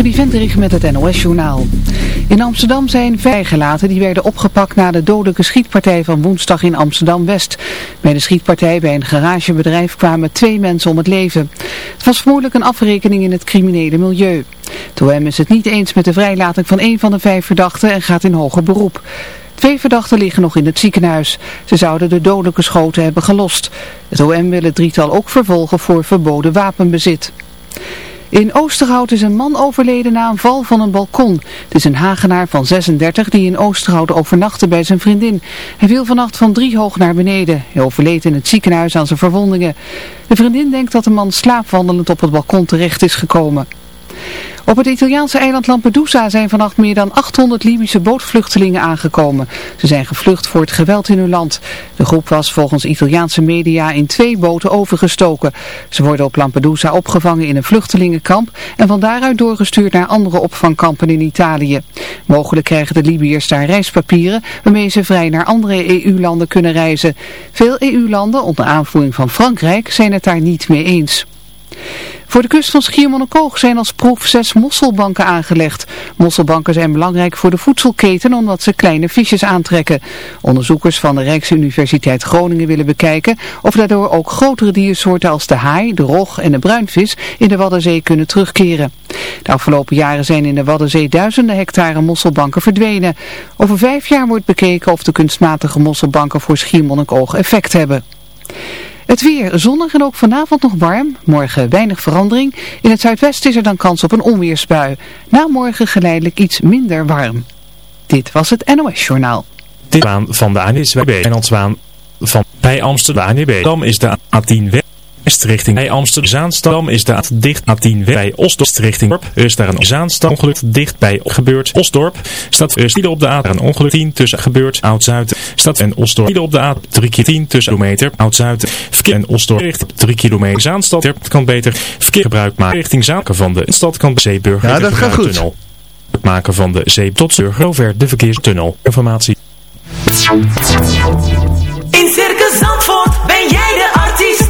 Trudy Vendrich met het NOS-journaal. In Amsterdam zijn vrijgelaten die werden opgepakt na de dodelijke schietpartij van woensdag in Amsterdam-West. Bij de schietpartij bij een garagebedrijf kwamen twee mensen om het leven. Het was vermoedelijk een afrekening in het criminele milieu. De OM is het niet eens met de vrijlating van een van de vijf verdachten en gaat in hoger beroep. Twee verdachten liggen nog in het ziekenhuis. Ze zouden de dodelijke schoten hebben gelost. Het OM wil het drietal ook vervolgen voor verboden wapenbezit. In Oosterhout is een man overleden na een val van een balkon. Het is een Hagenaar van 36 die in Oosterhout overnachtte bij zijn vriendin. Hij viel vannacht van drie hoog naar beneden. Hij overleed in het ziekenhuis aan zijn verwondingen. De vriendin denkt dat de man slaapwandelend op het balkon terecht is gekomen. Op het Italiaanse eiland Lampedusa zijn vannacht meer dan 800 Libische bootvluchtelingen aangekomen. Ze zijn gevlucht voor het geweld in hun land. De groep was volgens Italiaanse media in twee boten overgestoken. Ze worden op Lampedusa opgevangen in een vluchtelingenkamp en van daaruit doorgestuurd naar andere opvangkampen in Italië. Mogelijk krijgen de Libiërs daar reispapieren waarmee ze vrij naar andere EU-landen kunnen reizen. Veel EU-landen, onder aanvoering van Frankrijk, zijn het daar niet mee eens. Voor de kust van Schiermonnikoog zijn als proef zes mosselbanken aangelegd. Mosselbanken zijn belangrijk voor de voedselketen omdat ze kleine visjes aantrekken. Onderzoekers van de Rijksuniversiteit Groningen willen bekijken of daardoor ook grotere diersoorten als de haai, de rog en de bruinvis in de Waddenzee kunnen terugkeren. De afgelopen jaren zijn in de Waddenzee duizenden hectare mosselbanken verdwenen. Over vijf jaar wordt bekeken of de kunstmatige mosselbanken voor Schiermonnikoog effect hebben. Het weer zonnig en ook vanavond nog warm. Morgen weinig verandering. In het zuidwesten is er dan kans op een onweersbui. Na morgen geleidelijk iets minder warm. Dit was het NOS Journaal. Dit van de ANSWB en Zwaan van bij Amsterdam. ANWB. Dan is de A10 weg richting bij Amsterdam. Zaanstad is de A dicht A10 bij Osdorp richting Dorp. Er is daar een Zaanstad ongeluk dicht bij gebeurt Osdorp. Staat eerst op de A een ongeluk 10 tussen gebeurt Oud-Zuid. Staat en Osdorp op de A 3 keer 10 tussen kilometer Oud-Zuid. Verkeer en Osdorp richting 3 kilometer Zaanstad. Het kan beter verkeer gebruik maken richting Zaken van de stad kan Zeeburger. Ja, dat gaat goed. Het maken van de Zee tot Zover de verkeerstunnel. Informatie. In Circus Zandvoort ben jij de artiest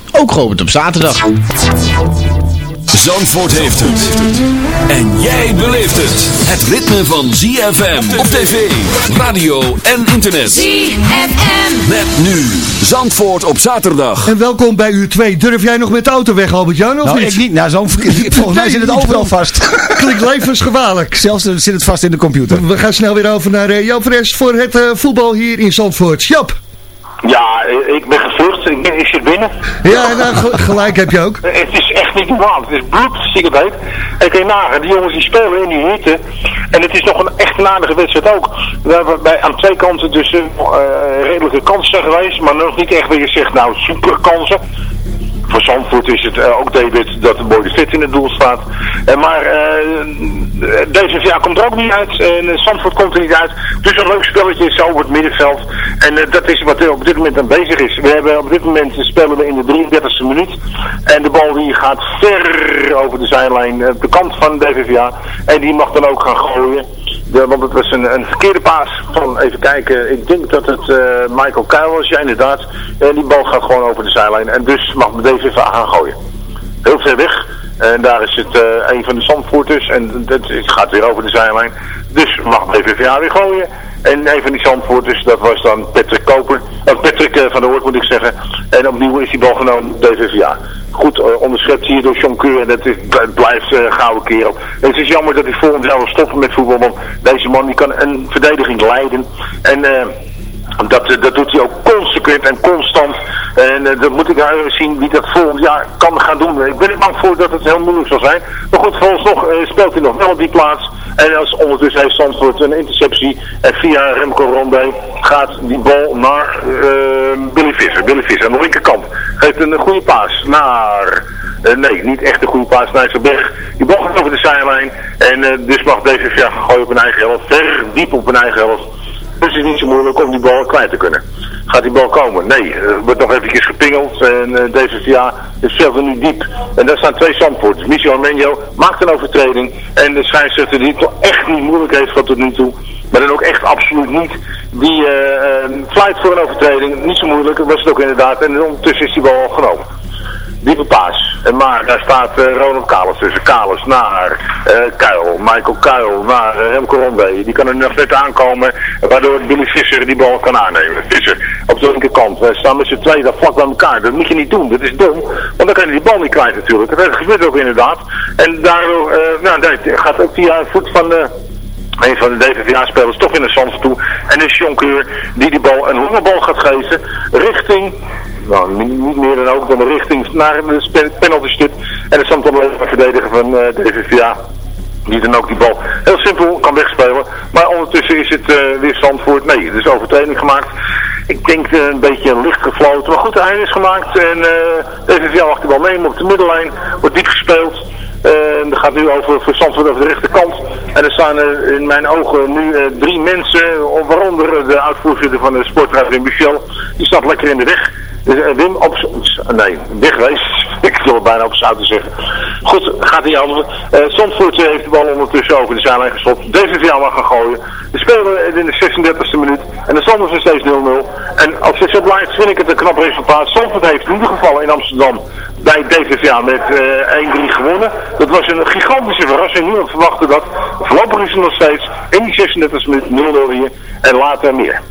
ook geopend op zaterdag. Zandvoort heeft het. En jij beleeft het. Het ritme van ZFM op tv, radio en internet. ZFM. Met nu Zandvoort op zaterdag. En welkom bij uur 2. Durf jij nog met de auto weg, Albert-Jan, of nou, niet? ik niet. Nou, zo'n volgens mij zit het overal vast. Klinkt levensgevaarlijk. Zelfs zit het vast in de computer. We gaan snel weer over naar uh, Jan Fres voor het uh, voetbal hier in Zandvoort. Jap! Ja, ik ben. Ik, ben, ik zit binnen. Ja, nou, gelijk heb je ook. Het is echt niet normaal. Het is bloedziek heet. En kun je nagaan, die jongens die spelen in die hitte. En het is nog een echt een aardige wedstrijd ook. We hebben bij, aan twee kanten dus uh, redelijke kansen geweest. Maar nog niet echt weer je zegt, nou, super kansen. Voor Zandvoort is het uh, ook David dat de de Fit in het doel staat. Uh, maar uh, deze jaar komt er ook niet uit. En Zandvoort komt er niet uit. Dus een leuk spelletje is over het middenveld. En dat is wat er op dit moment aan bezig is. We hebben op dit moment spelen we in de 33e minuut. En de bal die gaat ver over de zijlijn. de kant van DVVA. En die mag dan ook gaan gooien. De, want het was een, een verkeerde paas van, even kijken, ik denk dat het Michael Kuil was, ja inderdaad. En die bal gaat gewoon over de zijlijn en dus mag deze even gaan gooien. Heel ver weg. En daar is het een van de zandvoerters en het gaat weer over de zijlijn. Dus mag de VVA weer gooien. En een van die zandvoorters, dat was dan Patrick Koper. Of Patrick uh, van der Hoort moet ik zeggen. En opnieuw is die bal genomen DVVA. Goed uh, onderschept hier door John Keur. En dat is, blijft uh, gouden kerel. Het is jammer dat hij volgend jaar wil stoppen met voetbal. Want deze man die kan een verdediging leiden. En... Dat, dat doet hij ook consequent en constant. En uh, dat moet ik even zien wie dat volgend jaar kan gaan doen. Ik ben er bang voor dat het heel moeilijk zal zijn. Maar goed, volgens nog uh, speelt hij nog wel op die plaats. En als ondertussen heeft Zandvoort een interceptie. En via Remco Ronde gaat die bal naar Billy Visser. Billy Visser aan de linkerkant. Geeft een goede paas naar... Nee, niet echt een goede paas naar Berg. Die bal gaat over de zijlijn. En dus mag DVV gaan gooien op een eigen helft. Ver diep op een eigen helft. Dus het is niet zo moeilijk om die bal kwijt te kunnen. Gaat die bal komen? Nee, er wordt nog eventjes gepingeld en uh, DVVA is zelf nu diep. En daar staan twee zandpoorters. Michel Armenio maakt een overtreding en de scheidsrechter die het toch echt niet moeilijk heeft van tot nu toe. Maar dan ook echt absoluut niet. Die uh, fluit voor een overtreding, niet zo moeilijk, was het ook inderdaad. En ondertussen is die bal al genomen diepe paas. En maar daar staat uh, Ronald Kalis tussen. Kalis naar uh, Kuil. Michael Kuil naar uh, Remco. Die kan er nog net aankomen. Waardoor Billy Visser die bal kan aannemen. Visser op de linkerkant. We staan met z'n tweeën daar vlak bij elkaar. Dat moet je niet doen. Dat is dom. Want dan kan je die bal niet kwijt natuurlijk. Dat gebeurt ook inderdaad. En daardoor nou, nee, gaat ook een voet van een van de DVVA-spelers toch in de zand toe. En is Jonkeur die die bal een lange bal gaat geven richting nou, niet meer dan ook dan richting naar de penalty stip. En de een verdediger van uh, de DVVA. Die dan ook die bal heel simpel kan wegspelen. Maar ondertussen is het uh, weer Zandvoort. Nee, het is overtreding gemaakt. Ik denk uh, een beetje licht gefloten. Maar goed, hij is gemaakt. En uh, de DVVA wacht de bal nemen op de middenlijn. Wordt diep gespeeld. En dat gaat nu over voor Zandvoort over de rechterkant. En er staan er in mijn ogen nu drie mensen. Waaronder de uitvoerder van de sportraad Michel. Die staat lekker in de weg. Dus uh, Wim op... Nee, wegwees. Ik wil het bijna op zouten zeggen. Goed, gaat hij anders. Uh, heeft de bal ondertussen over de zijlijn gestopt. DVVA mag gaan gooien. We spelen in de 36e minuut. En de stand is steeds 0-0. En als het zo blijft, vind ik het een knap resultaat. Zandvoort heeft in ieder geval in Amsterdam bij DVVA met uh, 1-3 gewonnen. Dat was een gigantische verrassing. Niemand verwachtte dat. Voorlopig is het nog steeds in die 36 minuut 0-0 hier. En later meer.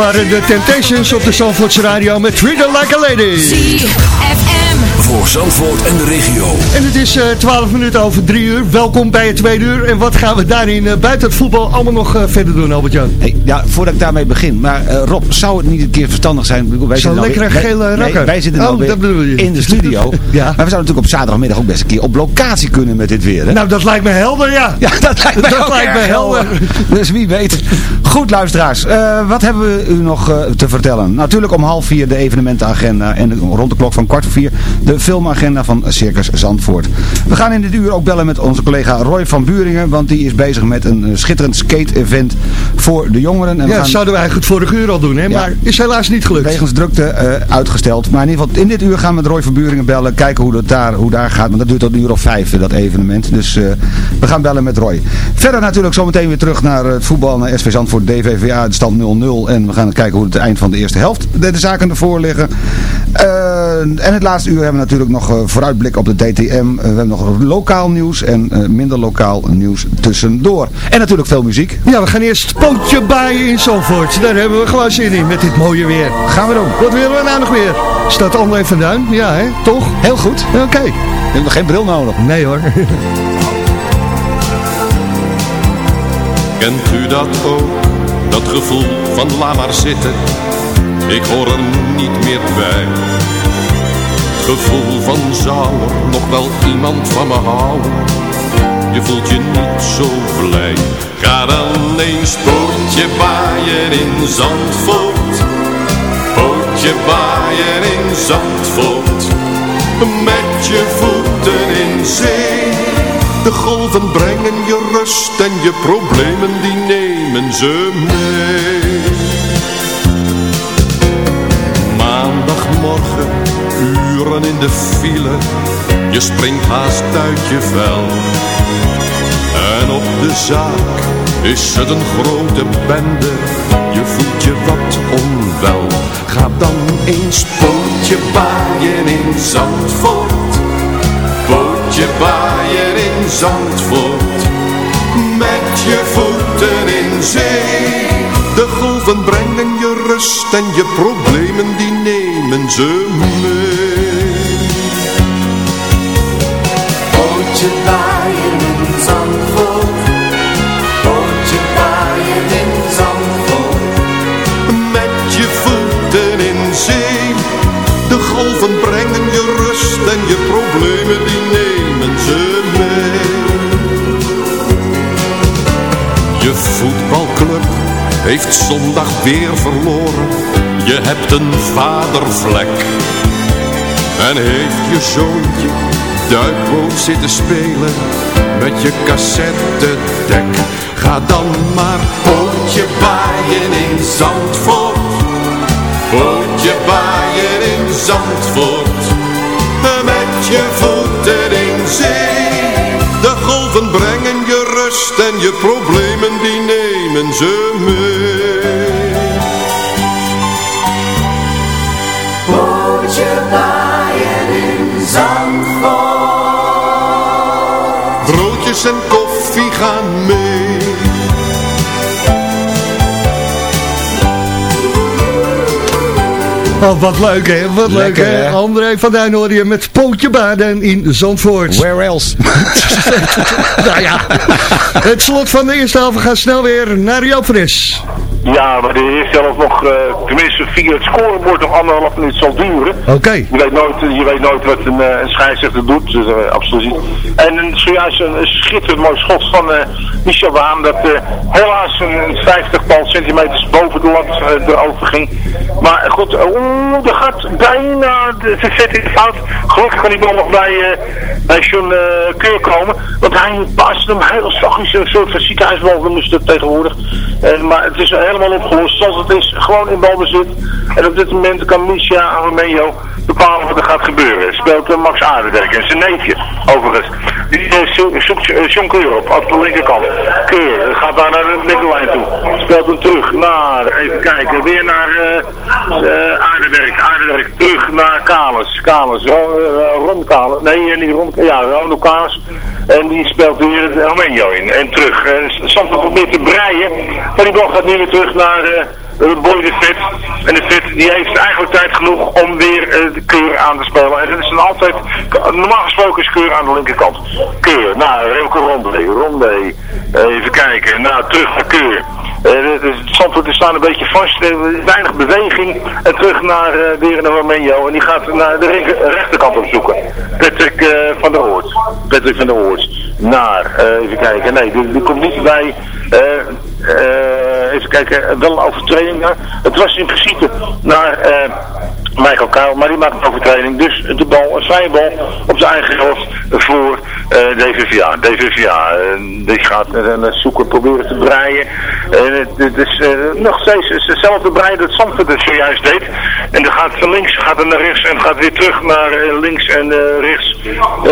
Waren de Temptations op de Zandvoortse Radio met Trigger Like a Lady. Voor Zandvoort en de regio. En het is uh, 12 minuten over 3 uur. Welkom bij het tweede uur. En wat gaan we daarin uh, buiten het voetbal allemaal nog uh, verder doen, Albert-Jan? Hey, ja, voordat ik daarmee begin. Maar uh, Rob, zou het niet een keer verstandig zijn... Wij Zo'n lekkere nou gele rakker. Nee, wij zitten oh, nou in de studio. ja. Maar we zouden natuurlijk op zaterdagmiddag ook best een keer op locatie kunnen met dit weer. Hè? Nou, dat lijkt me helder, ja. Ja, dat lijkt me, dat lijkt me helder. Dus wie weet. Goed, luisteraars. wat hebben we u nog te vertellen? Natuurlijk om half vier de evenementenagenda. En rond de klok van kwart voor vier de filmagenda van Circus Zandvoort. We gaan in dit uur ook bellen met onze collega Roy van Buringen. Want die is bezig met een schitterend skate-event voor de jongeren. En ja, dat zouden we eigenlijk het vorige uur al doen. Hè? Ja. Maar is helaas niet gelukt. Wegens drukte uh, uitgesteld. Maar in ieder geval, in dit uur gaan we met Roy van Buringen bellen. Kijken hoe dat daar, hoe daar gaat. Want dat duurt tot een uur of vijf, dat evenement. Dus uh, we gaan bellen met Roy. Verder natuurlijk zometeen weer terug naar het voetbal. Naar SV Zandvoort DVVA. De stand 0-0. En we gaan kijken hoe het eind van de eerste helft de, de zaken ervoor liggen. Uh, en het laatste uur hebben we natuurlijk nog vooruitblik op de DTM. we hebben nog lokaal nieuws en minder lokaal nieuws tussendoor. En natuurlijk veel muziek. Ja, we gaan eerst pootje baaien in Zandvoort. Daar hebben we gewoon zin in met dit mooie weer. Gaan we doen. Wat willen we nou nog meer? Staat André van Duin? Ja, hè? Toch? Heel goed. Oké. Okay. We hebben geen bril nodig. Nee hoor. Kent u dat ook? Dat gevoel van laat maar zitten. Ik hoor er niet meer bij. Gevoel van zou nog wel iemand van me houden. Je voelt je niet zo blij. Ga dan eens pootje baaien in Zandvoort. Pootje baaien in Zandvoort. Met je voeten in zee. De golven brengen je rust en je problemen die nemen ze mee. Uren in de file. Je springt haast uit je vel. En op de zaak is het een grote bende. Je voelt je wat onwel. Ga dan eens pootje baaien in Zandvoort. Pootje baaien in Zandvoort. Met je voeten in zee. De golven brengen je rust en je problemen die nemen ze mee. Pootje baaien in Zandvoort. Pootje baaien in Zandvoort. Met je voeten in zee. De golven brengen je rust en je problemen die nemen ze mee. Je voetbalclub heeft zondag weer verloren. Je hebt een vadervlek. En heeft je zoontje duikboot zitten spelen met je cassettedek. Ga dan maar pootje baaien in Zandvoort. Pootje baaien in Zandvoort. Met je voeten in zee. De golven brengen je rust en je problemen die nemen ze mee. En koffie gaan mee. Oh, wat leuk hè, wat Lekker, leuk hè. hè? André van Duin je met pootje baden in Zandvoort. Where else? nou ja, het slot van de eerste helft. We gaan snel weer naar Joop Fris. Ja, maar de eerste helft nog, uh, tenminste via het scorebord nog anderhalf minuut zal duren. Oké. Okay. Je, weet nooit, je weet nooit wat een, uh, een scheidsrechter doet, dus, uh, absoluut niet. En zojuist een, schitterend mooi schot van Michel Waan, dat helaas een, 50 centimeters boven de lat erover ging. Maar goed, oeh, er gaat bijna de, de zet in de fout. Gelukkig kan die bal nog bij, bij John Keur komen, want hij paste hem heel zachtjes, een soort van ziekenhuisbal ze dat tegenwoordig. maar het is helemaal opgelost zoals het is, gewoon in balbezit. En op dit moment kan Misha Romeo bepalen wat er gaat gebeuren. Speelt uh, Max Aardenberg en zijn neefje, overigens. Die uh, zoekt uh, John Keur op, op de linkerkant. Keur gaat daar naar de middenlijn toe. Speelt hem terug naar, even kijken, weer naar Aardenberg. Aardenberg terug naar Kalis. Kalis, Ron Kalis. Nee, niet Ron, ja, Ronald Kalis. En die speelt weer de Armenio in. En terug. Uh, probeert te breien. Maar die bal gaat nu weer terug naar uh, Boy de Vet. En de Vet die heeft eigenlijk tijd genoeg om weer uh, de keur aan te spelen. En dat is dan altijd, normaal gesproken is keur aan de linkerkant. Keur, nou, Remco Ronde, Ronde. even kijken, nou, terug naar keur. Uh, dus is staan een beetje vast, weinig beweging. En terug naar weer naar Romenio. En die gaat naar de rechterkant opzoeken. Patrick van der Hoort. Patrick van der Hoort. Naar, even kijken. Nee, die, die komt niet bij... even kijken, wel overtreding. Het was in principe naar Michael Kuil, maar die maakt een overtreding. Dus de bal, een vrije bal op zijn eigen helft voor uh, DVVA. DVVA, uh, die gaat uh, zoeken, proberen te breien. het is nog steeds hetzelfde breien dat Zandvoort dus zojuist deed. En dan gaat van links, gaat naar rechts en gaat weer terug naar links en rechts.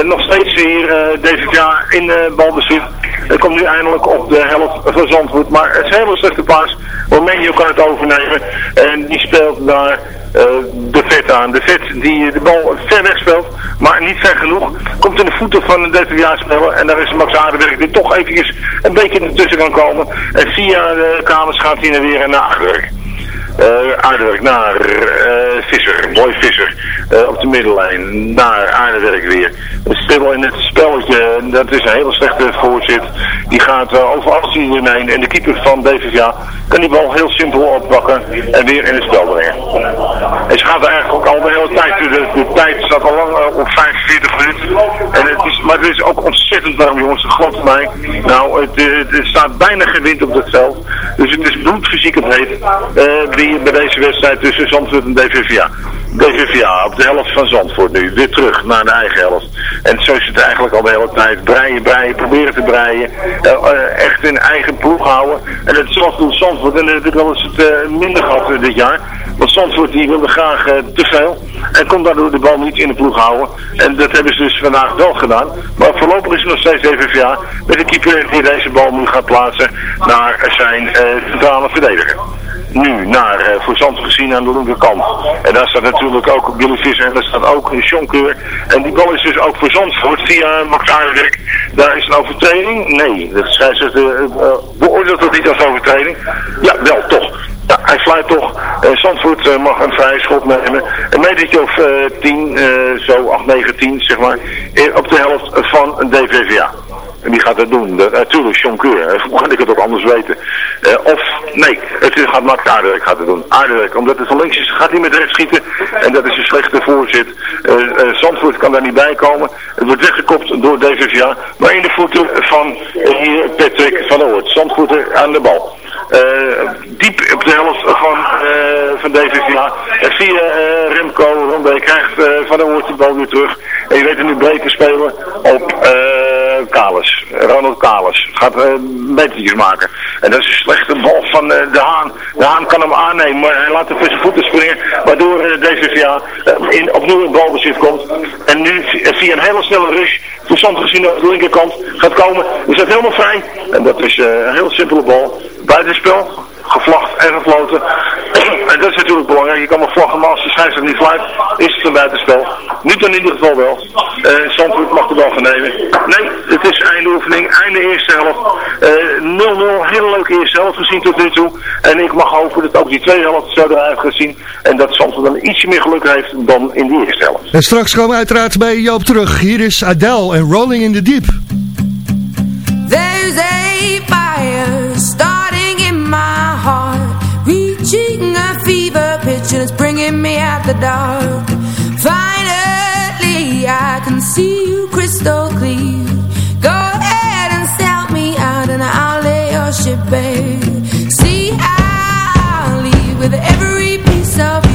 nog steeds hier DVVA in balbezit. Hij komt nu eindelijk op de helft van Zandvoort. Maar het is een hele slechte paas. Romeo kan het overnemen. En die speelt daar de vet aan. De vet die de bal ver weg speelt, maar niet ver genoeg. Komt in de voeten van de DVA-speler. En daar is Max Aardenberg die toch eventjes een beetje ertussen kan komen. En via de kamers gaat hij naar weer naar Aardenberg. Uh, Aardenwerk naar uh, Visser, mooi Visser, uh, op de middellijn, naar Aardenwerk weer. Speel in het spelletje, dat is een hele slechte voorzit. Die gaat uh, over alles heen en de keeper van DVVA kan die bal heel simpel oppakken en weer in het spel brengen. En ze gaat eigenlijk ook al de hele tijd, de, de tijd staat al lang op 45 minuten. En het is, maar het is ook ontzettend warm jongens, geloof mij. Nou, het, er staat bijna geen wind op het veld. Dus het is bloedfysiek heet. die bij deze wedstrijd tussen Zandvoort en DVVA. DVVA op de helft van Zandvoort nu. Weer terug naar de eigen helft. En zo is het eigenlijk al de hele tijd. Breien, breien, proberen te breien. Uh, echt in eigen ploeg houden. En het Zandvoort, Zandvoort. En ik wel eens het uh, minder gehad dit jaar. Want Zandvoort die wilde graag te veel. En kon daardoor de bal niet in de ploeg houden. En dat hebben ze dus vandaag wel gedaan. Maar voorlopig is het nog steeds DVVA. Met de keeper die deze bal nu gaat plaatsen naar zijn centrale verdediger nu naar uh, voor Zand gezien aan de linkerkant. En daar staat natuurlijk ook Billy Visser en daar staat ook Jonkeur. En die bal is dus ook voor Zandvoort via Max Aardenwerk. Daar is een overtreding? Nee, de scheidsrechter uh, beoordeelt dat niet als overtreding. Ja, wel, toch. Ja, hij sluit toch. Uh, Zandvoort mag een vrije schot nemen. Een metertje of uh, 10, zo 8, 9, 10 zeg maar. op de helft van DVVA. En die gaat dat doen. natuurlijk, John Keur. Hoe kan ik het ook anders weten? Uh, of, nee, het gaat Max Aardewerk gaat het doen. Aardewerk, omdat het van links is, gaat hij met rechts schieten. En dat is een slechte voorzit. Uh, uh, Zandvoort kan daar niet bij komen. Het wordt weggekopt door DVVA. Maar in de voeten van hier Patrick van Oort. Zandvoort aan de bal. diep op de helft van, van DVVA. En via Remco Ronde krijgt van Oort de bal weer terug. En je weet hem nu breed te spelen op... Kalis. Ronald Kalis. Gaat uh, metertjes maken. En dat is een slechte bal van uh, De Haan. De Haan kan hem aannemen, maar hij laat hem voor zijn voeten springen. Waardoor uh, DVVA uh, in, opnieuw in balbezit komt. En nu via een hele snelle rush, verstand gezien op de linkerkant, gaat komen. Is dat helemaal vrij. En dat is een heel simpele bal. Buitenspel gevlacht en gefloten. en dat is natuurlijk belangrijk. Je kan wel vlaggen, maar als de scheidsrechter niet fluit, is een buitenspel. Nu dan in ieder geval wel. Uh, Zandvoort mag de bal gaan nemen. Nee, het is einde oefening, einde eerste helft. 0-0, uh, hele leuke eerste helft gezien tot nu toe. En ik mag hopen dat ook die tweede helft zo eruit gaat zien. En dat Zandvoort dan ietsje meer geluk heeft dan in die eerste helft. En straks komen we uiteraard bij Joop terug. Hier is Adele en Rolling in the Deep. There's a fire starting in my heart Reaching a fever pitch and it's bringing me out the dark see you crystal clear. Go ahead and me out and I'll lay your ship bare. See I'll leave with every piece of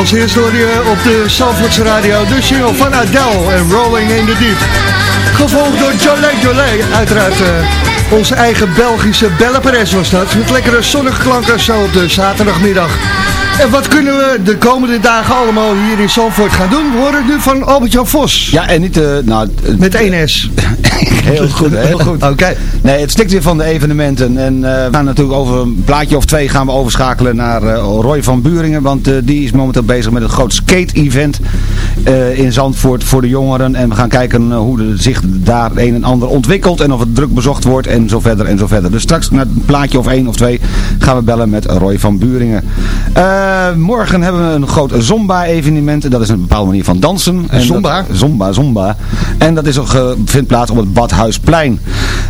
Als eerste hoor je op de Zandvoortse radio de single van Adele en Rolling in the Deep. Gevolgd door Jolé Jolé, uiteraard eh, onze eigen Belgische Belle Perez was dat. Met lekkere zonnige klanken zo op de zaterdagmiddag. En wat kunnen we de komende dagen allemaal hier in Zandvoort gaan doen? We horen het nu van Albert-Jan Vos. Ja, en niet... eh nou, Met 1 S. Heel goed, heel goed. Oké. Nee, het stikt weer van de evenementen. En eh, we gaan natuurlijk over een plaatje of twee gaan we overschakelen naar eh, Roy van Buringen. Want die is momenteel bezig met het groot skate-event in Zandvoort voor de jongeren. En we gaan kijken hoe de, zich daar een en ander ontwikkelt. En of het druk bezocht wordt en zo verder en zo verder. Dus straks naar een plaatje of één of twee gaan we bellen met Roy van Buringen. Eh, morgen hebben we een groot Zomba-evenement. Dat is een bepaalde manier van dansen. En Zomba? dat- Zomba, Zomba. En dat is ook, eh, vindt plaats op het Badhuisplein.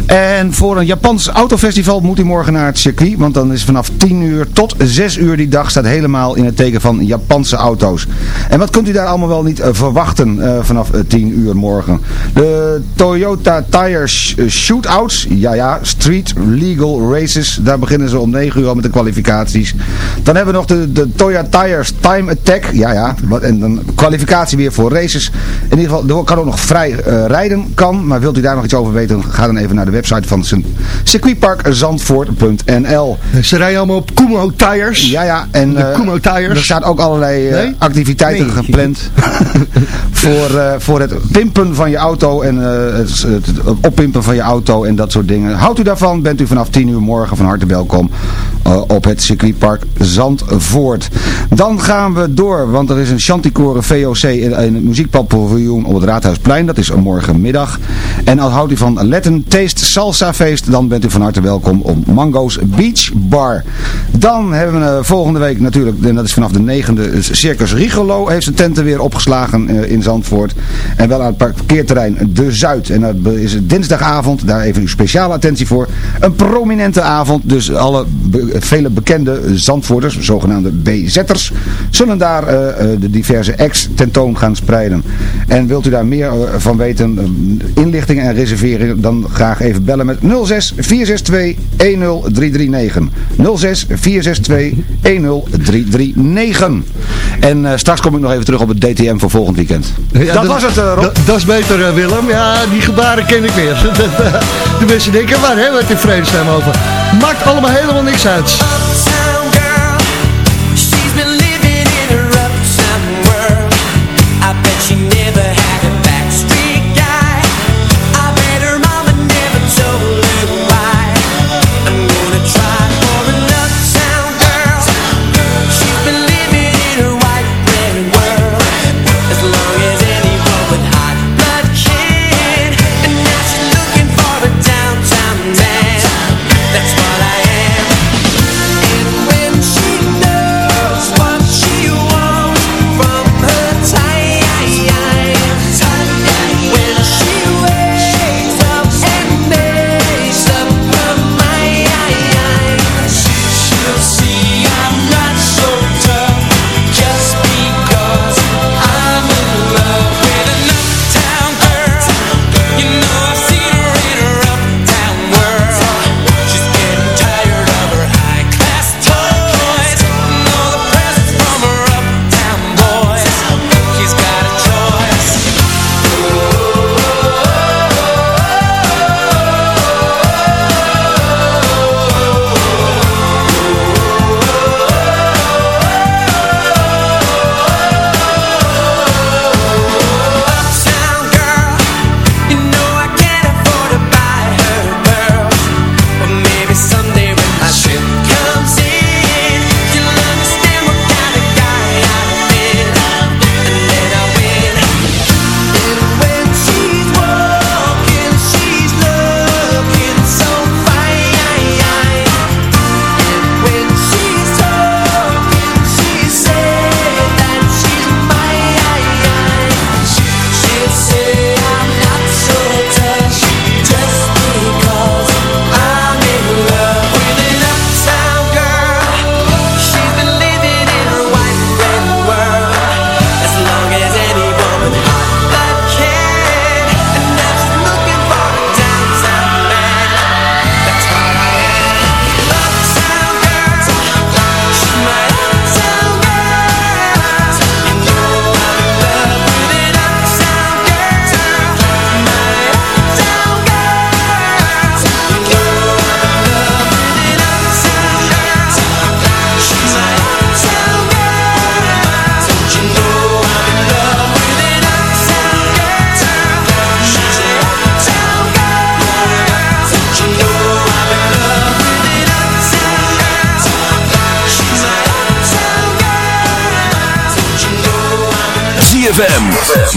En voor een Japans autofestival moet u morgen naar het circuit. Want dan is vanaf 10 uur tot 6 uur die dag staat helemaal in het teken van Japanse auto's. En wat kunt u daar allemaal wel niet eh, verwachten eh, vanaf eh, 10 uur morgen? De Toyota Tires eh, Shootouts. Ja ja, Street Legal Races. Daar beginnen ze om 9 uur al met de kwalificaties. Dan hebben we nog de, de Toyota Tires Time Attack. Ja ja, en dan kwalificatie weer voor races. In ieder geval, er kan ook nog vrij eh, rijden kan. Maar wilt u daar nog iets over weten, ga dan even naar de website van circuitparkzandvoort.nl Ze rijden allemaal op Kumo Tires. Ja, ja. En De Kumo Tires. er staan ook allerlei eh, Nee? activiteiten Nee. gepland voor, voor het pimpen van je auto en het, het oppimpen van je auto en dat soort dingen. Houdt u daarvan, bent u vanaf 10 uur morgen van harte welkom op het circuitpark Zandvoort. Dan gaan we door, want er is een Chanticore VOC in, het muziekpaviljoen op het Raadhuisplein. Dat is morgenmiddag. En als houdt u van Latin Taste Salsa Feest, dan bent u van harte welkom op Mango's Beach Bar. Dan hebben we eh, volgende week natuurlijk, en dat is vanaf de 9e, Circus Rigolo heeft zijn tenten weer opgeslagen eh, in Zandvoort. En wel aan het parkeerterrein De Zuid. En dat is dinsdagavond, daar even uw speciale attentie voor. Een prominente avond, dus alle vele bekende Zandvoorters, zogenaamde BZ'ers, zullen daar eh, eh, de diverse acts tentoon gaan spreiden. En wilt u daar meer eh, van weten, eh, inlichtingen en reserveringen, dan graag even bellen met 06 462 10339. 06 462 10339. En straks kom ik nog even terug op het DTM voor volgend weekend. Ja, dat, was het, Rob. Dat, is beter, Willem. Ja, die gebaren ken ik weer. De mensen denken, waar hebben we het in vredesnaam over? Maakt allemaal helemaal niks uit.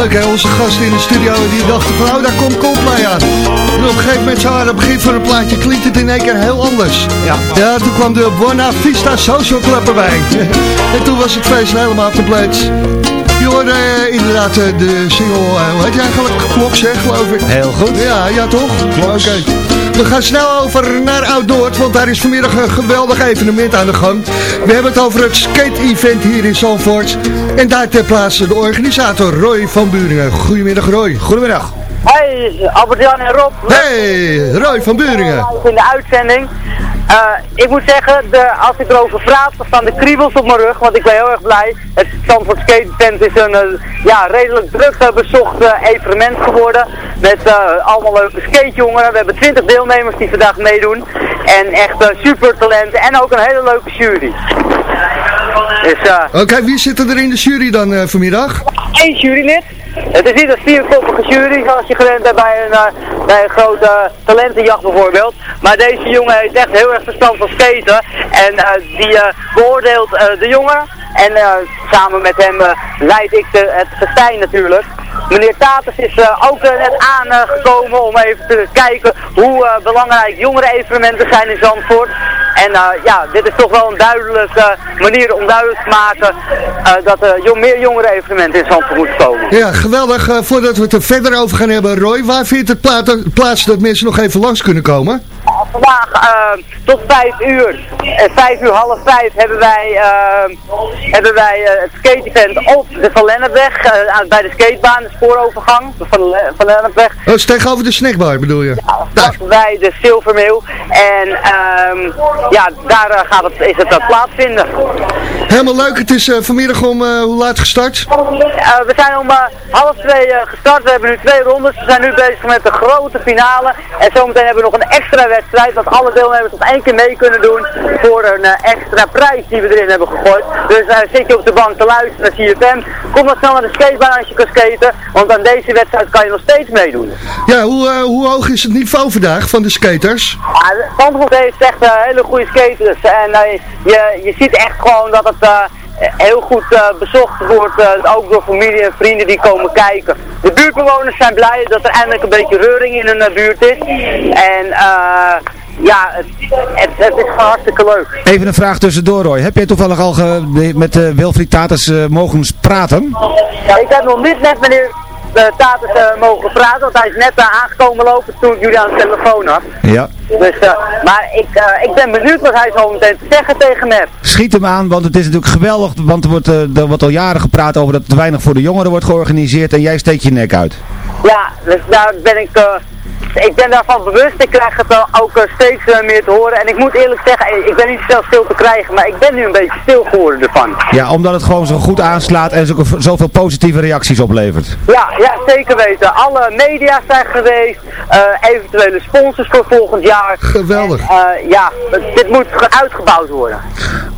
Leuk hè, onze gasten in de studio die dachten van, oh daar komt Coldplay aan. En op een gegeven moment zo aan het begin van het plaatje klinkt het in één keer heel anders. Ja, ja toen kwam de Buona Vista Social Club erbij. en toen was het feest helemaal compleet. Je hoorde eh, inderdaad eh, de single, eh, hoe heet je eigenlijk? Klok zeg, geloof ik. Heel goed. Ja, ja toch? Oké. We gaan snel over naar Oud-Noord, want daar is vanmiddag een geweldig evenement aan de gang. We hebben het over het skate-event hier in Zandvoort. En daar ter plaatse de organisator Roy van Buringen. Goedemiddag Roy. Goedemiddag. Hey, Albert-Jan en Rob. Hey, Roy van Buringen. In de uitzending. Eh, ik moet zeggen, de, als ik erover praat, dan staan de kriebels op mijn rug, want ik ben heel erg blij. Het Stanford Skate Tent is een eh, ja, redelijk druk eh, bezocht evenement geworden. Met allemaal leuke skatejongeren. We hebben 20 deelnemers die vandaag meedoen. En echt super talenten en ook een hele leuke jury. Dus, Oké, wie zit er in de jury dan vanmiddag? één jurylid. Het is niet een vierkoppige jury zoals je gewend bent bij een, eh, bij een grote talentenjacht bijvoorbeeld. Maar deze jongen heeft echt heel erg verstand van skaten. En eh, die eh, beoordeelt de jongen. En samen met hem leid ik de, het festijn natuurlijk. Meneer Taters is ook net aangekomen om even te kijken hoe belangrijk jongeren-evenementen zijn in Zandvoort. En eh, ja, dit is toch wel een duidelijke manier om duidelijk te maken eh, dat er jong, meer jongeren-evenementen in Zandvoort moeten komen. Ja, geweldig. Eh, voordat we het er verder over gaan hebben, Roy, waar vindt het pla- plaats dat mensen nog even langs kunnen komen? Vandaag tot vijf uur, en vijf uur half vijf hebben wij, eh, hebben wij eh, het skate-event op de Van Lennepweg, eh, bij de skatebaan, de spoorovergang van Le- Van Lennepweg. Oh, is tegenover de snackbar bedoel je? Vlak bij de Silvermail. En ehm, ja, daar eh, gaat het, is het plaatsvinden. Helemaal leuk. Het is vanmiddag om hoe laat gestart? We zijn om half twee gestart. We hebben nu twee rondes. We zijn nu bezig met de grote finale. En zometeen hebben we nog een extra wedstrijd. Dat alle deelnemers nog één keer mee kunnen doen. Voor een eh, extra prijs die we erin hebben gegooid. Dus eh, zit je op de bank te luisteren naar CFM. Kom dan snel naar de skatebaan als je kan skaten. Want aan deze wedstrijd kan je nog steeds meedoen. Ja, hoe, eh, hoe hoog is het niveau vandaag van de skaters? Ja, Zandvoort heeft echt hele goede skaters. En je, je ziet echt gewoon dat het heel goed bezocht wordt. ook door familie en vrienden die komen kijken. De buurtbewoners zijn blij dat er eindelijk een beetje reuring in hun buurt is. En eh, ja, het, het, het is hartstikke leuk. Even een vraag tussendoor Roy. Heb jij toevallig al met uh, Wilfried Taters eh, mogen praten? Ja, ik heb nog niet met meneer uh, Taters uh, mogen praten, want hij is net uh, aangekomen lopen toen ik jullie aan de telefoon had. Ja. Dus, uh, maar ik, uh, ik ben benieuwd wat hij zo meteen te zeggen tegen me. Schiet hem aan, want het is natuurlijk geweldig, want er wordt, uh, er wordt al jaren gepraat over dat er te weinig voor de jongeren wordt georganiseerd en jij steekt je nek uit. Ja, dus daar ben ik, uh, ik ben daarvan bewust. Ik krijg het uh, ook uh, steeds uh, meer te horen. En ik moet eerlijk zeggen, ik ben niet zelf stil te krijgen, maar ik ben nu een beetje stil geworden ervan. Ja, omdat het gewoon zo goed aanslaat en zo, zoveel positieve reacties oplevert. Ja, ja, zeker weten. Alle media zijn geweest, eventuele sponsors voor volgend jaar. Geweldig. En, ja, dit moet uitgebouwd worden.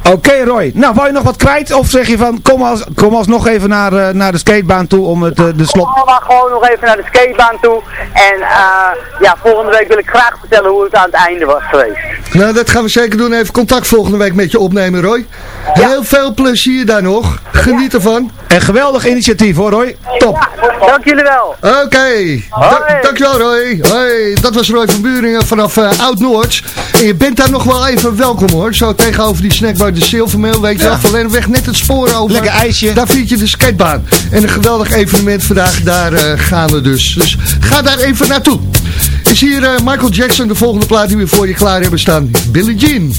Oké okay, Roy, nou wou je nog wat kwijt of zeg je van kom, als, kom alsnog even naar, naar de skatebaan toe om het, de slot... Ik ga gewoon nog even naar de skatebaan toe en ja, volgende week wil ik graag vertellen hoe het aan het einde was geweest. Nou, dat gaan we zeker doen. Even contact volgende week met je opnemen, Roy. Ja. Heel veel plezier daar nog. Geniet ervan. En geweldig initiatief hoor, Roy. Top. Ja, dank jullie wel. Oké. Okay. Da dankjewel, Roy. Hoi. Dat was Roy van Buringen vanaf uh, Oud-Noord. En je bent daar nog wel even welkom hoor. Zo tegenover die snackbar de Silvermail. Weet je wel, van Lennepweg net het spoor over. Lekker ijsje. Daar vind je de skatebaan. En een geweldig evenement vandaag. Daar uh, gaan we dus. Dus ga daar even naartoe. Is hier uh, Michael Jackson, de volgende plaat die we voor je klaar hebben staan. Billie Jean.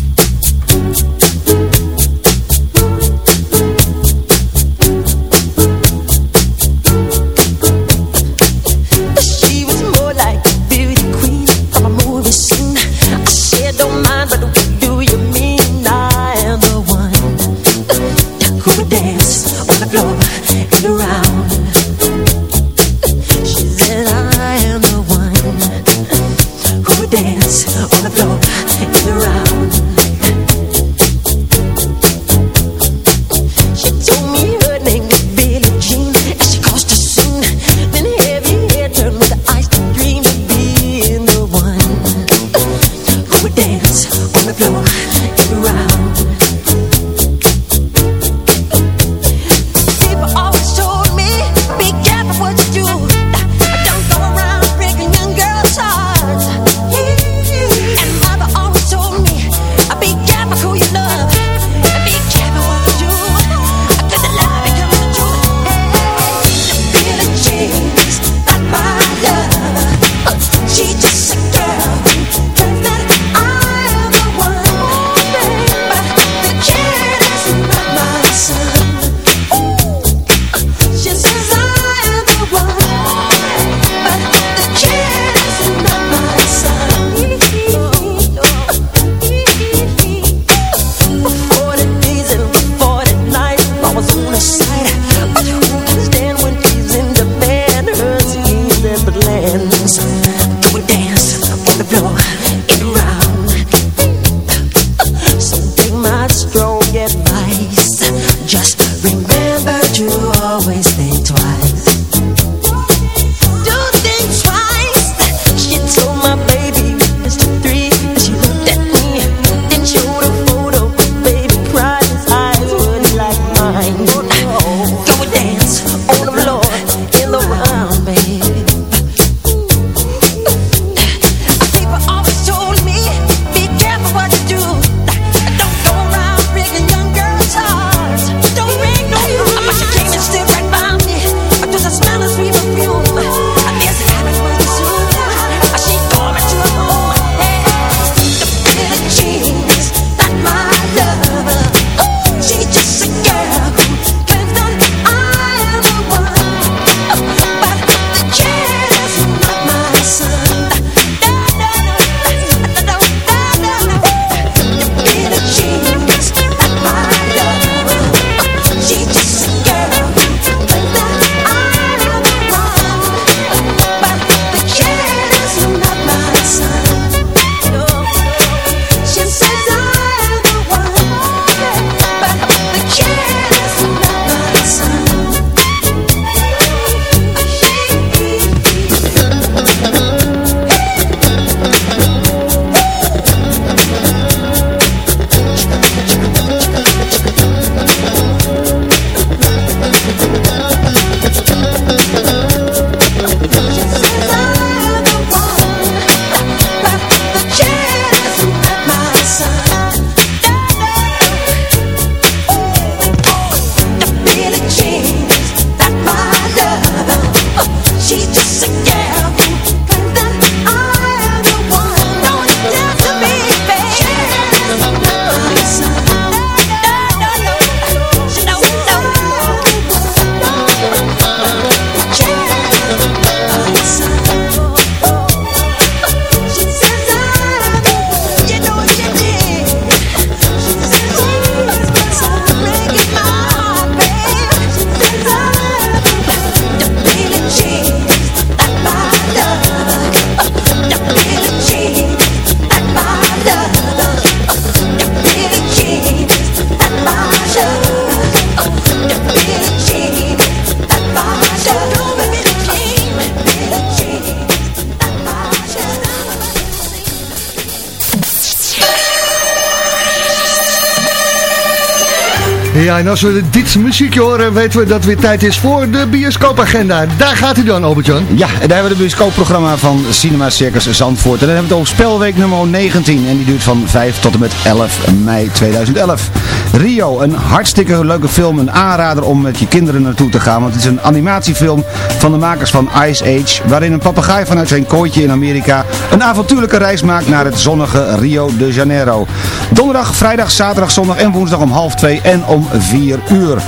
We dit muziekje horen, weten we dat het weer tijd is voor de bioscoopagenda. Daar gaat u dan, Albert-Jan. Ja, en daar hebben we het bioscoopprogramma van Cinema Circus Zandvoort. En dan hebben we het over spelweek nummer 19. En die duurt van 5 tot en met 11 mei 2011. Rio, een hartstikke leuke film. Een aanrader om met je kinderen naartoe te gaan. Want het is een animatiefilm van de makers van Ice Age. Waarin een papegaai vanuit zijn kooitje in Amerika een avontuurlijke reis maakt naar het zonnige Rio de Janeiro. Donderdag, vrijdag, zaterdag, zondag en woensdag om half 2 en om 4 uur.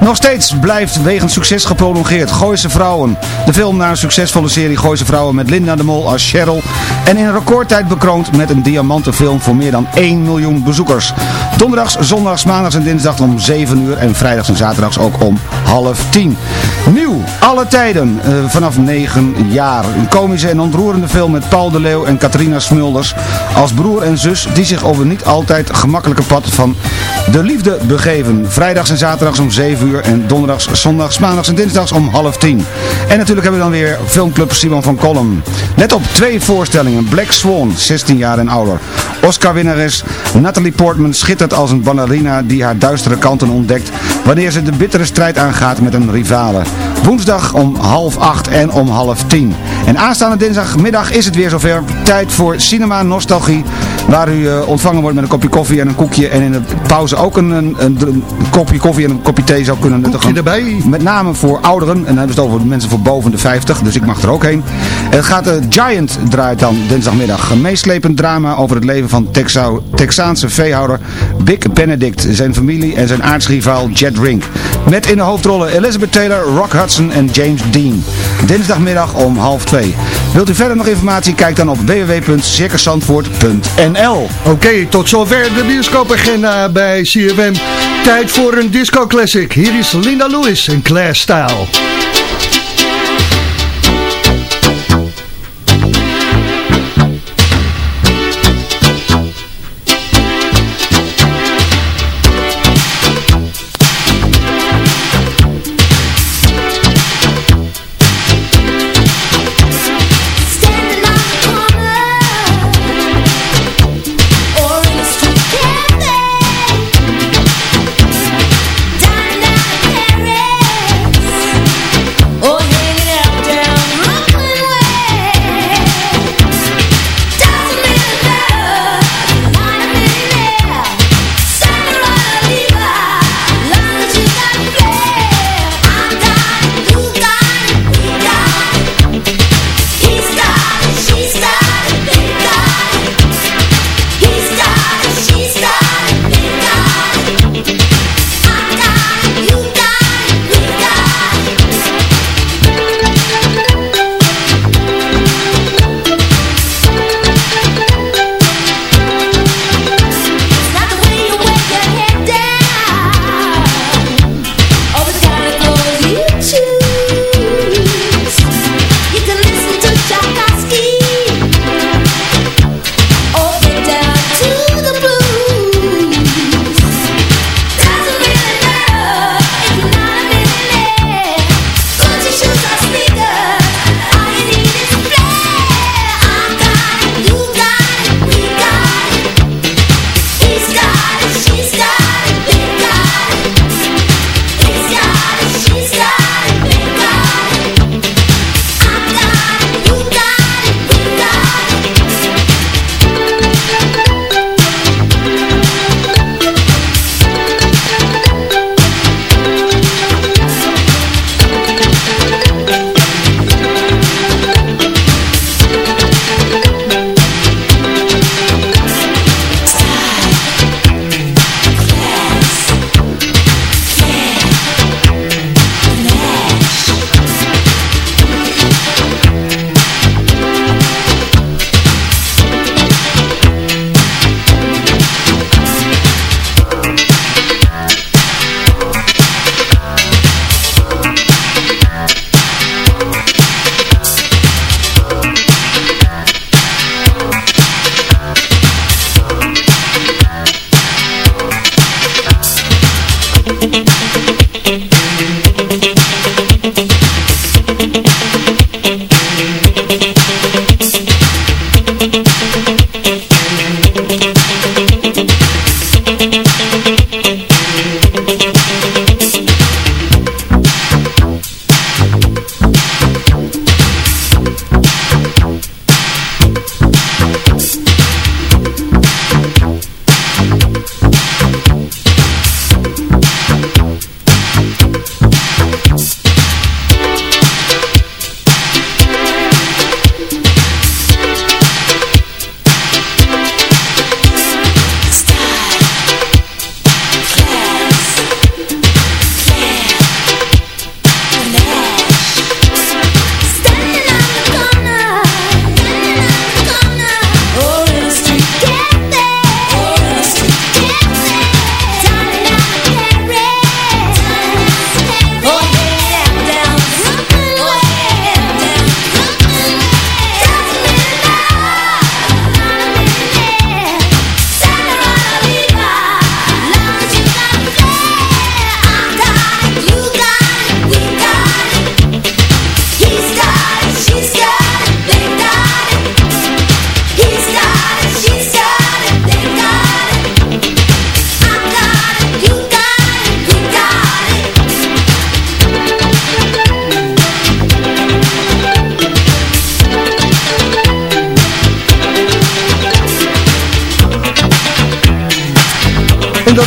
Nog steeds blijft wegens succes geprolongeerd Gooise Vrouwen. De film naar een succesvolle serie Gooise Vrouwen met Linda de Mol als Cheryl. En in recordtijd bekroond met een diamantenfilm voor meer dan 1 miljoen bezoekers. Donderdags, zondags, maandags en dinsdags om 7 uur en vrijdags en zaterdags ook om half 10. Nieuw, alle tijden, eh, vanaf 9 jaar. Een komische en ontroerende film met Paul de Leeuw en Katrina Smulders als broer en zus die zich over niet altijd gemakkelijke pad van de liefde begeven. Vrijdags en zaterdags om 7 uur en donderdags, zondags, maandags en dinsdags om half 10. En natuurlijk hebben we dan weer filmclub Simon van Kolm. Let op twee voorstellingen. Black Swan, 16 jaar en ouder. Oscar-winnares Natalie Portman als een ballerina die haar duistere kanten ontdekt wanneer ze de bittere strijd aangaat met een rivale. Woensdag om half acht en om half tien. En aanstaande dinsdagmiddag is het weer zover. Tijd voor Cinema Nostalgie. Waar u uh, ontvangen wordt met een kopje koffie en een koekje. En in de pauze ook een, een, een, kopje koffie en een kopje thee zou kunnen nuttigen. Erbij. Met name voor ouderen. En dan hebben we het over mensen voor boven de 50. Dus ik mag er ook heen. Het gaat de Giant draait dan dinsdagmiddag. Een meeslepend drama over het leven van Texaanse veehouder Big Benedict. Zijn familie en zijn aardsrivaal Jet Rink. Met in de hoofdrollen Elizabeth Taylor, Rock Hudson en James Dean. Dinsdagmiddag om half twee. Wilt u verder nog informatie? Kijk dan op www.circusandvoort.nl Oké, tot zover de bioscoopagenda bij CFM. Tijd voor een disco classic. Hier is Linda Lewis en Claire Style.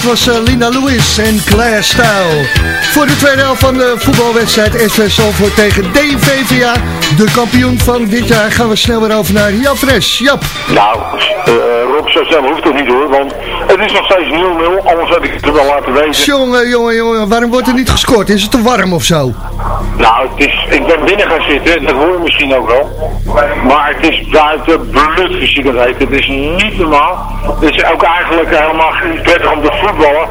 Was eh, Lina Lewis en Claire Style. Voor de tweede helft van de voetbalwedstrijd SV Salvoort tegen DVVA. De kampioen van dit jaar gaan we snel weer over naar Jan Fres. Jap. Nou, eh, Rob, zo snel hoeft het niet hoor, want het is nog steeds 0-0, anders had ik het er wel laten weten. Jongen, jongen, jongen, waarom wordt er niet gescoord? Is het te warm of zo? Nou, het is, ik ben binnen gaan zitten, dat hoor je misschien ook wel. Maar het is buiten bloedfysiek dat heet. Het is niet normaal. Het is ook eigenlijk helemaal niet prettig om te voetballen.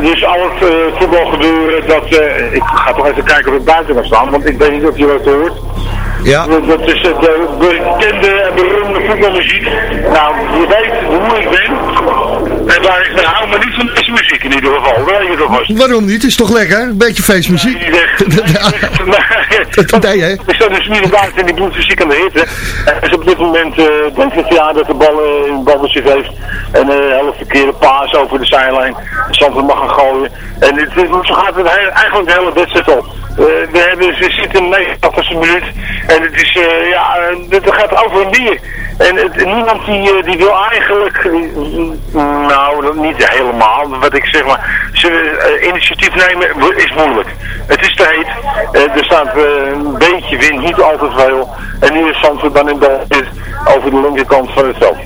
Dus al het uh, voetbalgebeuren, dat, eh, ik ga toch even kijken of het buiten kan staan, want ik weet niet of je wat hoort. Ja. Dat is de bekende en beroemde voetbalmuziek. Nou, je weet hoe ik ben. En daar nou, hou me niet van deze muziek in ieder geval. Weet je toch vast. Waarom niet? Is toch lekker? Een beetje feestmuziek. nee, hè? Ik sta dus buiten in die bloedfysiek aan de hitte. En is op dit moment uh, denkt het ja dat de bal in balbezit heeft. En een uh, hele verkeerde paas over de zijlijn. Zandvoort mag gaan gooien. En het, zo gaat het he eigenlijk de hele wedstrijd op. Uh, we, hebben, we zitten in de 89 minuut en het is, uh, ja, het gaat over een bier. En het, niemand die, die wil eigenlijk, nou niet helemaal, wat ik zeg maar, ze initiatief nemen is moeilijk. Het is te heet, er staat een beetje wind, niet al te veel. En nu is Zandvoort dan in de over de linkerkant van het veld.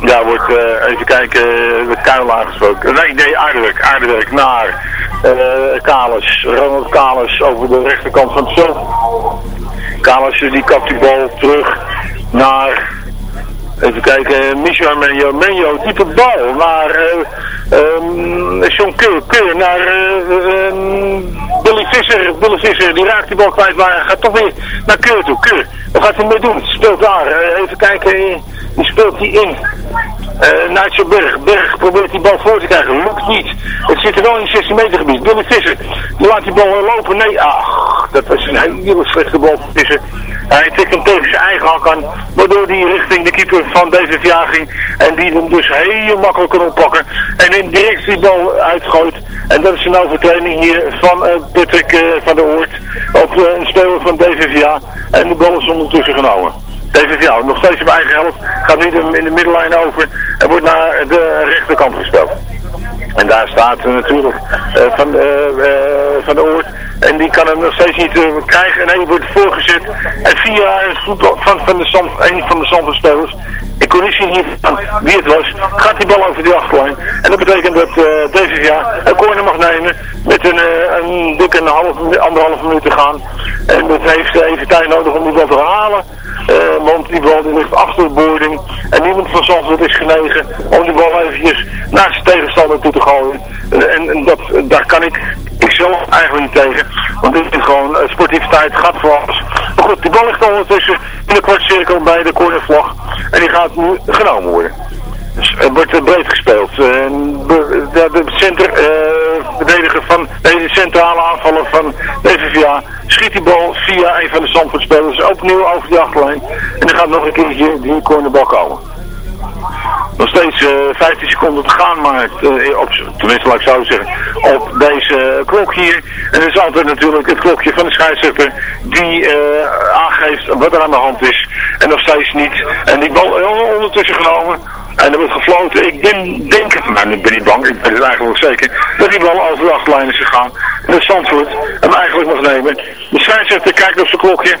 Ja, wordt, even kijken, de kuil aangesproken. Nee, nee, aardewerk, aardewerk naar uh, Kalis, Ronald Kalis over de rechterkant van het veld. Kalis die kapt die bal terug naar, even kijken, Michel Menjo, Menjo diepe bal naar uh, um, Keur, Keur naar um, Billy Visser, Billy Visser, die raakt die bal kwijt, maar gaat toch weer naar Keur toe, Keur. Wat gaat hij mee doen? Speelt daar, even kijken, die speelt hij in. Uh, Berg. Berg probeert die bal voor te krijgen. Lukt niet. Het zit er wel in het 16 meter gebied. Billy Visser. Die laat die bal lopen. Nee, ach. Dat was een hele slechte bal voor Visser. Hij tikt hem tegen zijn eigen hak aan. Waardoor hij richting de keeper van DVVA ging. En die hem dus heel makkelijk kan oppakken. En in direct die bal uitgooit. En dat is een overtreding hier van uh, Patrick uh, van der Hoort. Op een speler van DVVA. En de bal is ondertussen genomen. DVVA nog steeds op eigen helft. Gaat nu in de middellijn over. En wordt naar de rechterkant gespeeld. En daar staat natuurlijk uh, van, uh, uh, van de Oort. En die kan hem nog steeds niet krijgen. En hij wordt voorgezet. En via van, van de stand, een van de Zandvoortspelers. Ik kon niet zien wie het was. Gaat die bal over die achterlijn. En dat betekent dat DVVA een corner mag nemen. Met een, een dikke een half, anderhalve minuut te gaan. En dat heeft even tijd nodig om die bal te halen. Uh, want die bal die ligt achter de boarding. En niemand van Zandvoort is genegen om die bal eventjes naar zijn tegenstander toe te gooien. En, en dat, daar kan ik, ik zelf eigenlijk niet tegen. Want dit is gewoon uh, sportiviteit, gaat voor alles. Maar goed, die bal ligt ondertussen in de kwartcirkel bij de cornervlag. En die gaat nu genomen worden. Dus er wordt breed gespeeld. Uh, de, de center, uh, verdediger van de centrale aanvaller van de VVA schiet die bal via een van de Zandvoortspelers opnieuw over die achterlijn. En dan gaat nog een keertje die cornerbal komen. Nog steeds uh, 15 seconden te gaan, maar op, tenminste laat ik zo zeggen, op deze klok hier. En er is altijd natuurlijk het klokje van de scheidsrechter die aangeeft wat er aan de hand is. En nog steeds niet. En die bal ondertussen genomen. En er wordt gefloten. Ik ben, denk, maar nu ben ik bang, ik ben het eigenlijk wel zeker, dat die bal over de achterlijn is gegaan. En dat Zandvoort hem eigenlijk mag nemen. De scheidsrechter kijkt op zijn klokje.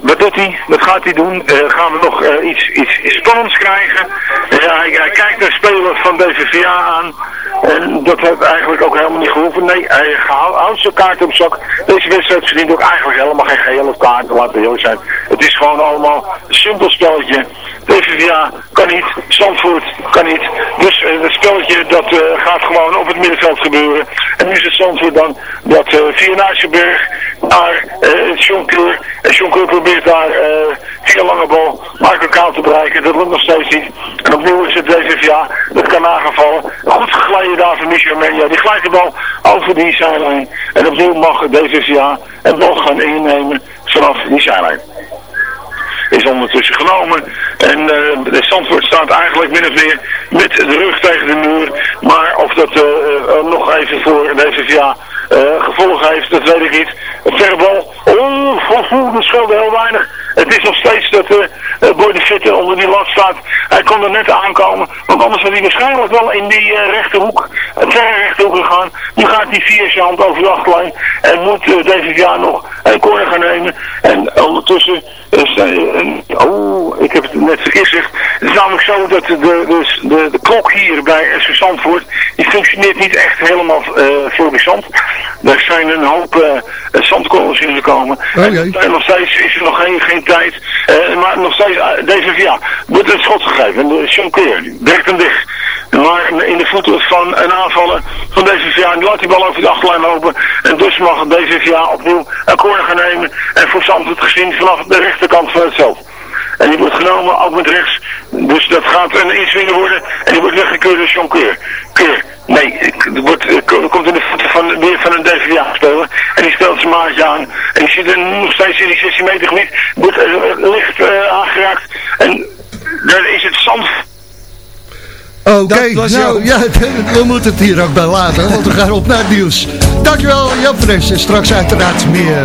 Wat doet hij? Wat gaat hij doen? Uh, gaan we nog uh, iets, iets spannends krijgen? Uh, hij, hij, kijkt de speler van DVVA aan. En dat heeft eigenlijk ook helemaal niet gehoeven. Nee, hij houdt zijn kaart op zak. Deze wedstrijd verdient ook eigenlijk helemaal geen gehele kaart, laten we eerlijk zijn. Het is gewoon allemaal een simpel spelletje. DVVA kan niet, Zandvoort kan niet. Dus het spelletje dat gaat gewoon op het middenveld gebeuren. En nu is het Zandvoort dan dat via Naasjeberg naar uh. En probeert daar uh, via lange bal Michael Kaal te bereiken. Dat lukt nog steeds niet. En opnieuw is het DVVA. Dat kan aangevallen. Goed geglijden daar van Michel Menja. Die glijdt de bal over die zijlijn. En opnieuw mag het DVVA een bal gaan innemen vanaf die zijlijn is ondertussen genomen. En uh, de Zandvoort staat eigenlijk min of meer met de rug tegen de muur. Maar of dat uh, uh, nog even voor de VVA gevolg heeft, dat weet ik niet. Een verre. Oh, dat scheelde heel weinig. Het is nog steeds dat uh, Boy de fitte onder die lat staat. Hij kon er net aankomen. Want anders had hij waarschijnlijk wel in die uh, rechterhoek, uh, verre rechterhoek gegaan. Nu gaat hij zijn hand over de achterlijn. En moet deze jaar nog een corner gaan nemen. En ondertussen oh, ik heb het net verkeerd gezegd. Het is namelijk zo dat de, de, de, de klok hier bij SV Zandvoort, die functioneert niet echt helemaal florissant. Er zijn een hoop uh, zandkorrels in gekomen. Oh, en nog steeds is er nog geen, geen tijd. Uh, maar nog steeds, deze ja, wordt een schot gegeven. En de Sean Keer, werkt hem dicht. Maar in de voeten van een aanvaller van deze VA, die laat die bal over de achterlijn lopen. En dus mag deze VA opnieuw een corner gaan nemen. En voor Zandvoort gezien vanaf de rechterkant van het veld. En die wordt genomen, ook met rechts. Dus dat gaat een inswinger worden. En die wordt weggekeurd door John Keur. Keur. Nee, wordt, komt in de voeten van, weer van een DVA-speler. En die stelt zijn maatje aan. En die zit er nog steeds in die 16 meter gebied. Wordt uh, licht uh, aangeraakt. En daar is het zand... Oké, okay, nou ja, we moeten het hier ook bij laten, want we gaan op naar het nieuws. Dankjewel Jan Fres en straks uiteraard meer.